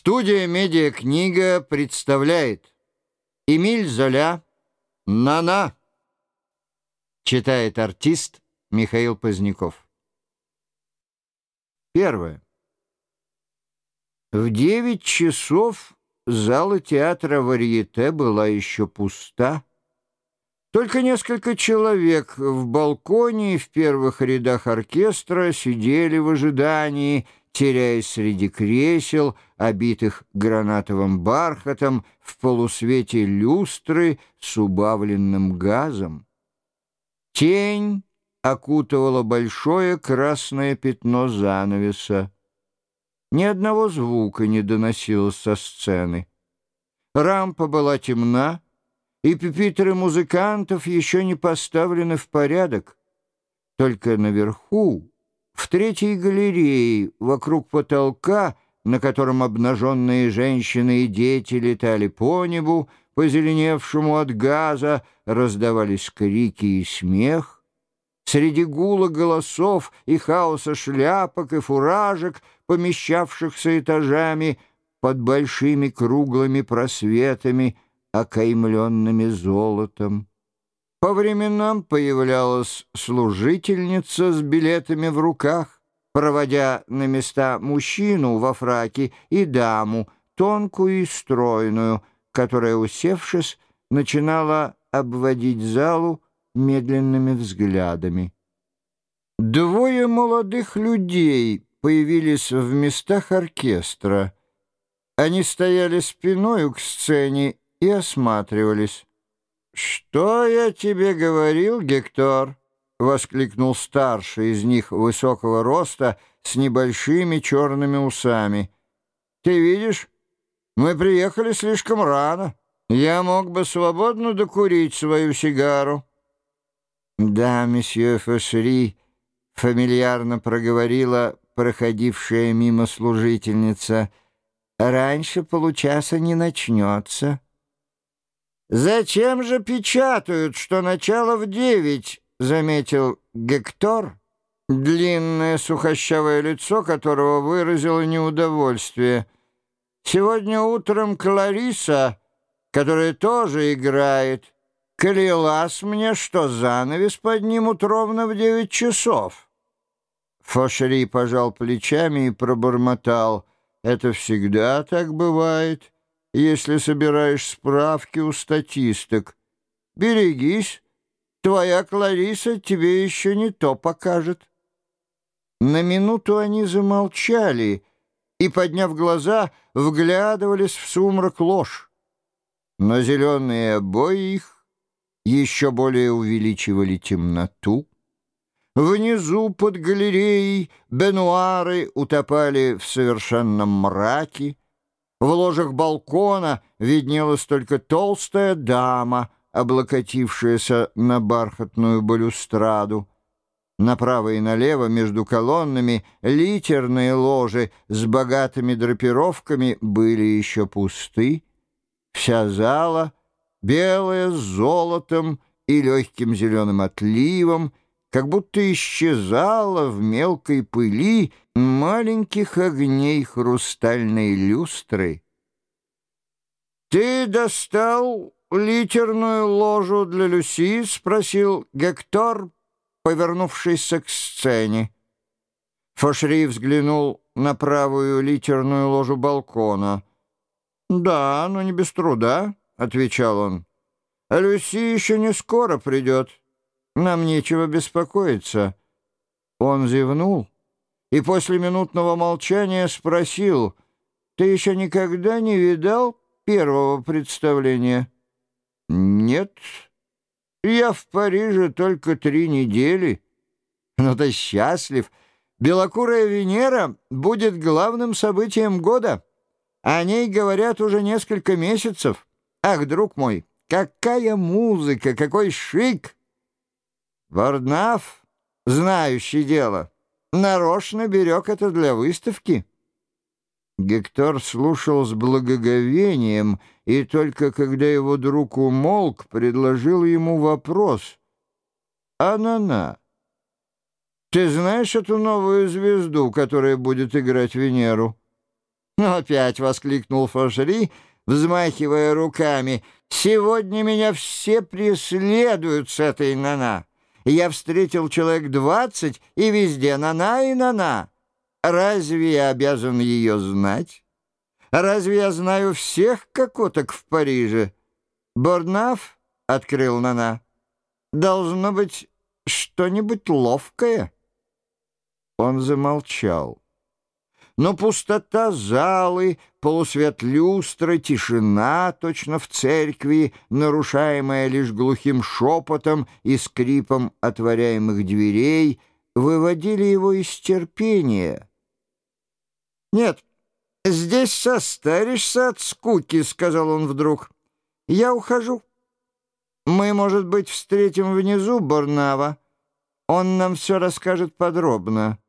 Студия «Медиакнига» представляет Эмиль Золя «На-на» Читает артист Михаил Поздняков Первое. В девять часов зала театра «Варьете» была еще пуста. Только несколько человек в балконе и в первых рядах оркестра сидели в ожидании — теряясь среди кресел, обитых гранатовым бархатом, в полусвете люстры с убавленным газом. Тень окутывала большое красное пятно занавеса. Ни одного звука не доносилось со сцены. Рампа была темна, и пепитры музыкантов еще не поставлены в порядок. Только наверху, в третьей галерее, вокруг потолка, на котором обнаженные женщины и дети летали по небу, позеленевшему от газа, раздавались крики и смех. Среди гула голосов и хаоса шляпок и фуражек, помещавшихся этажами под большими круглыми просветами, окаймленными золотом. По временам появлялась служительница с билетами в руках, проводя на места мужчину во фраке и даму, тонкую и стройную, которая, усевшись, начинала обводить залу медленными взглядами. Двое молодых людей появились в местах оркестра. Они стояли спиною к сцене и осматривались. «Что я тебе говорил, Гектор?» — воскликнул старший из них высокого роста с небольшими черными усами. «Ты видишь, мы приехали слишком рано. Я мог бы свободно докурить свою сигару». «Да, месье Фошери», — фамильярно проговорила проходившая мимо служительница, — «раньше получаса не начнется». «Зачем же печатают, что начало в девять?» — заметил Гектор, длинное сухощавое лицо которого выразило неудовольствие. «Сегодня утром Клариса, которая тоже играет, клялась мне, что занавес поднимут ровно в девять часов». Фошери пожал плечами и пробормотал. «Это всегда так бывает» если собираешь справки у статисток. Берегись, твоя Клариса тебе еще не то покажет». На минуту они замолчали и, подняв глаза, вглядывались в сумрак ложь. Но зеленые обои их еще более увеличивали темноту. Внизу под галереей бенуары утопали в совершенном мраке, в ложах балкона виднелась только толстая дама, облокотившаяся на бархатную балюстраду. Направо и налево между колоннами литерные ложи с богатыми драпировками были еще пусты. Вся зала, белая с золотом и легким зеленым отливом, как будто исчезала в мелкой пыли маленьких огней хрустальной люстры. «Ты достал литерную ложу для Люси?» — спросил Гектор, повернувшись к сцене. Фошри взглянул на правую литерную ложу балкона. «Да, но не без труда», — отвечал он. «А Люси еще не скоро придет». Нам нечего беспокоиться». Он зевнул и после минутного молчания спросил, «Ты еще никогда не видал первого представления?» «Нет, я в Париже только три недели». «Ну ты счастлив. Белокурая Венера будет главным событием года. О ней говорят уже несколько месяцев. Ах, друг мой, какая музыка, какой шик!» Варднаф, знающий дело, нарочно берег это для выставки. Гектор слушал с благоговением, и только когда его друг умолк, предложил ему вопрос. «Анана, ты знаешь эту новую звезду, которая будет играть Венеру?» «Ну, опять!» — воскликнул Фошери, взмахивая руками. «Сегодня меня все преследуют с этой Нана. Я встретил человек двадцать, и везде Нана и Нана. Разве я обязан ее знать? Разве я знаю всех кокоток в Париже?» «Борнаф?» — открыл Нана. «Должно быть что-нибудь ловкое». Он замолчал. Но пустота залы, полусвет люстры, тишина, точно в церкви, нарушаемая лишь глухим шепотом и скрипом отворяемых дверей, выводили его из терпения. «Нет, здесь состаришься от скуки», — сказал он вдруг. «Я ухожу. Мы, может быть, встретим внизу Борнава. Он нам все расскажет подробно».